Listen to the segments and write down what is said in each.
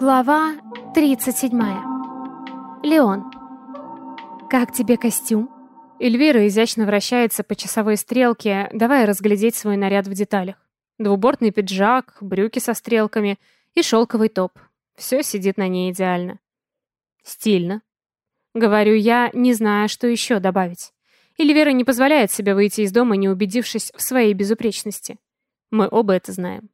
Глава 37. Леон. «Как тебе костюм?» Эльвира изящно вращается по часовой стрелке, давая разглядеть свой наряд в деталях. Двубортный пиджак, брюки со стрелками и шелковый топ. Все сидит на ней идеально. Стильно. Говорю я, не зная, что еще добавить. Эльвира не позволяет себе выйти из дома, не убедившись в своей безупречности. Мы оба это знаем.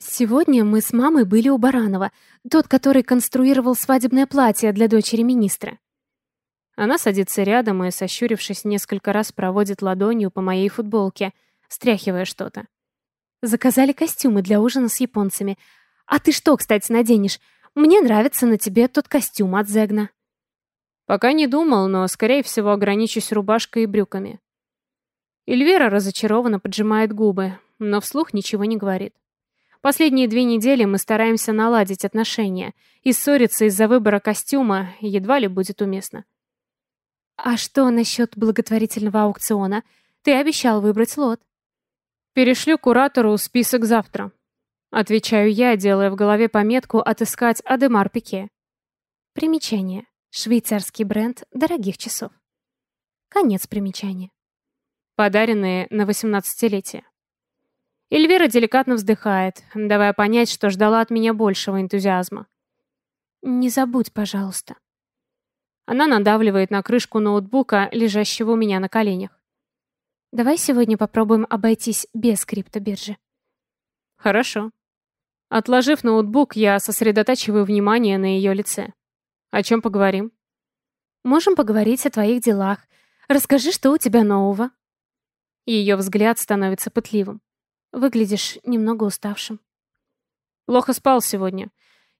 Сегодня мы с мамой были у Баранова, тот, который конструировал свадебное платье для дочери министра. Она садится рядом и, сощурившись, несколько раз проводит ладонью по моей футболке, стряхивая что-то. Заказали костюмы для ужина с японцами. А ты что, кстати, наденешь? Мне нравится на тебе тот костюм от Зегна. Пока не думал, но, скорее всего, ограничусь рубашкой и брюками. Эльвира разочарованно поджимает губы, но вслух ничего не говорит. Последние две недели мы стараемся наладить отношения, и ссориться из-за выбора костюма едва ли будет уместно. «А что насчет благотворительного аукциона? Ты обещал выбрать лот». «Перешлю куратору список завтра», — отвечаю я, делая в голове пометку «Отыскать Адемар Пике». Примечание. Швейцарский бренд дорогих часов. Конец примечания. Подаренные на 18-летие. Эльвира деликатно вздыхает, давая понять, что ждала от меня большего энтузиазма. «Не забудь, пожалуйста». Она надавливает на крышку ноутбука, лежащего у меня на коленях. «Давай сегодня попробуем обойтись без криптобиржи». «Хорошо». Отложив ноутбук, я сосредотачиваю внимание на ее лице. «О чем поговорим?» «Можем поговорить о твоих делах. Расскажи, что у тебя нового». Ее взгляд становится пытливым. Выглядишь немного уставшим. Плохо спал сегодня.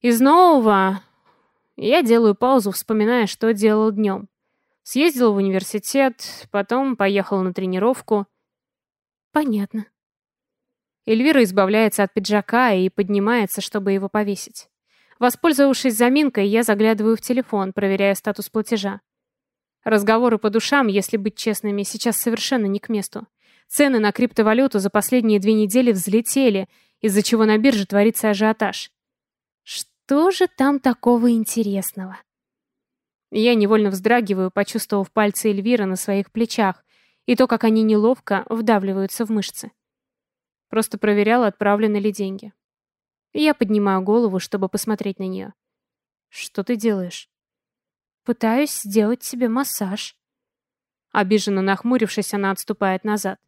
Из нового... Я делаю паузу, вспоминая, что делал днем. Съездил в университет, потом поехал на тренировку. Понятно. Эльвира избавляется от пиджака и поднимается, чтобы его повесить. Воспользовавшись заминкой, я заглядываю в телефон, проверяя статус платежа. Разговоры по душам, если быть честными, сейчас совершенно не к месту. Цены на криптовалюту за последние две недели взлетели, из-за чего на бирже творится ажиотаж. Что же там такого интересного? Я невольно вздрагиваю, почувствовав пальцы Эльвиры на своих плечах и то, как они неловко вдавливаются в мышцы. Просто проверяла, отправлены ли деньги. Я поднимаю голову, чтобы посмотреть на нее. «Что ты делаешь?» «Пытаюсь сделать себе массаж». Обиженно нахмурившись, она отступает назад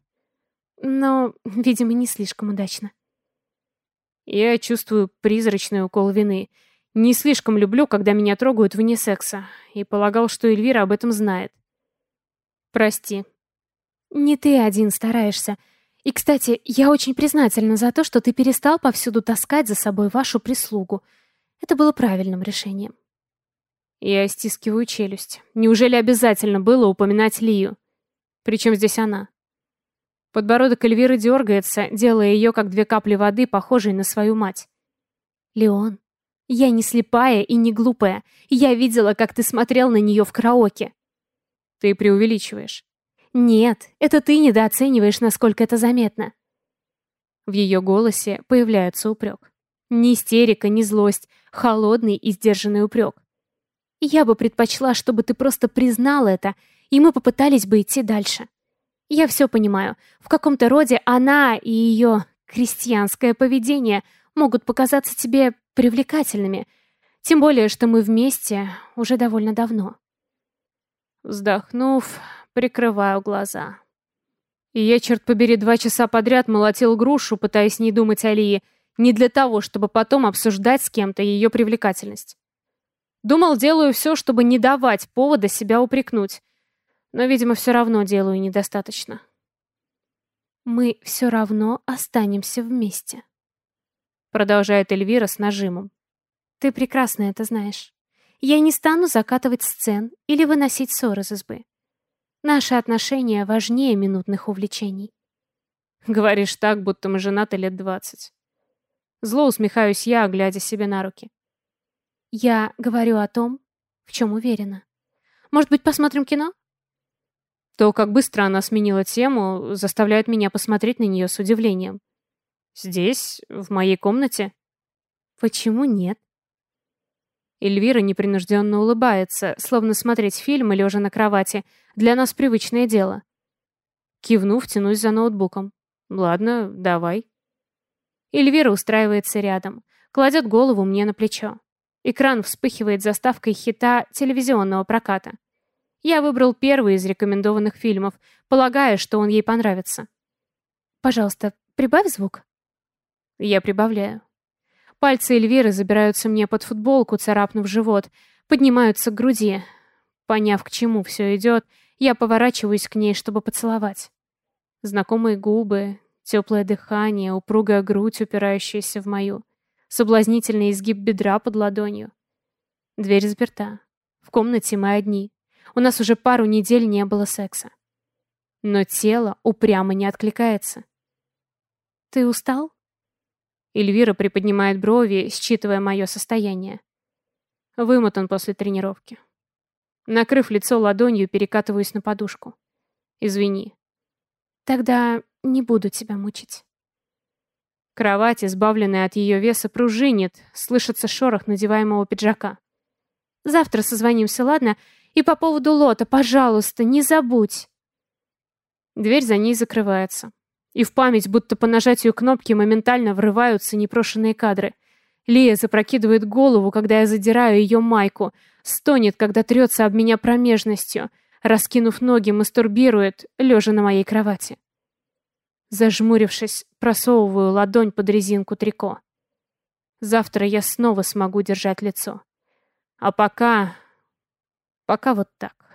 но, видимо, не слишком удачно. Я чувствую призрачный укол вины. Не слишком люблю, когда меня трогают вне секса, и полагал, что Эльвира об этом знает. Прости. Не ты один стараешься. И, кстати, я очень признательна за то, что ты перестал повсюду таскать за собой вашу прислугу. Это было правильным решением. Я стискиваю челюсть. Неужели обязательно было упоминать Лию? Причем здесь она? Подбородок Эльвиры дергается, делая ее, как две капли воды, похожей на свою мать. «Леон, я не слепая и не глупая. Я видела, как ты смотрел на нее в караоке». «Ты преувеличиваешь». «Нет, это ты недооцениваешь, насколько это заметно». В ее голосе появляется упрек. Ни истерика, ни злость, холодный и сдержанный упрек. «Я бы предпочла, чтобы ты просто признал это, и мы попытались бы идти дальше». Я все понимаю. В каком-то роде она и ее крестьянское поведение могут показаться тебе привлекательными. Тем более, что мы вместе уже довольно давно. Вздохнув, прикрываю глаза. И я, черт побери, два часа подряд молотил грушу, пытаясь не думать о Лии, не для того, чтобы потом обсуждать с кем-то ее привлекательность. Думал, делаю все, чтобы не давать повода себя упрекнуть. Но, видимо, все равно делаю недостаточно. «Мы все равно останемся вместе», — продолжает Эльвира с нажимом. «Ты прекрасно это знаешь. Я не стану закатывать сцен или выносить ссор из избы. Наши отношения важнее минутных увлечений». Говоришь так, будто мы женаты лет двадцать. Зло усмехаюсь я, глядя себе на руки. Я говорю о том, в чем уверена. Может быть, посмотрим кино? То, как быстро она сменила тему, заставляет меня посмотреть на нее с удивлением. Здесь, в моей комнате? Почему нет? Эльвира непринужденно улыбается, словно смотреть фильм, лежа на кровати, для нас привычное дело. Кивнув, тянусь за ноутбуком. Ладно, давай. Эльвира устраивается рядом, кладет голову мне на плечо. Экран вспыхивает заставкой хита телевизионного проката. Я выбрал первый из рекомендованных фильмов, полагая, что он ей понравится. «Пожалуйста, прибавь звук». Я прибавляю. Пальцы Эльвиры забираются мне под футболку, царапнув живот, поднимаются к груди. Поняв, к чему все идет, я поворачиваюсь к ней, чтобы поцеловать. Знакомые губы, теплое дыхание, упругая грудь, упирающаяся в мою, соблазнительный изгиб бедра под ладонью. Дверь заперта. В комнате мы одни. У нас уже пару недель не было секса. Но тело упрямо не откликается. «Ты устал?» Эльвира приподнимает брови, считывая мое состояние. Вымотан после тренировки. Накрыв лицо ладонью, перекатываюсь на подушку. Извини. Тогда не буду тебя мучить. Кровать, избавленная от ее веса, пружинит, слышится шорох надеваемого пиджака. Завтра созвонимся, ладно? И по поводу лота, пожалуйста, не забудь. Дверь за ней закрывается. И в память, будто по нажатию кнопки, моментально врываются непрошенные кадры. Лия запрокидывает голову, когда я задираю ее майку, стонет, когда трется об меня промежностью, раскинув ноги, мастурбирует, лежа на моей кровати. Зажмурившись, просовываю ладонь под резинку трико. Завтра я снова смогу держать лицо. А пока... пока вот так.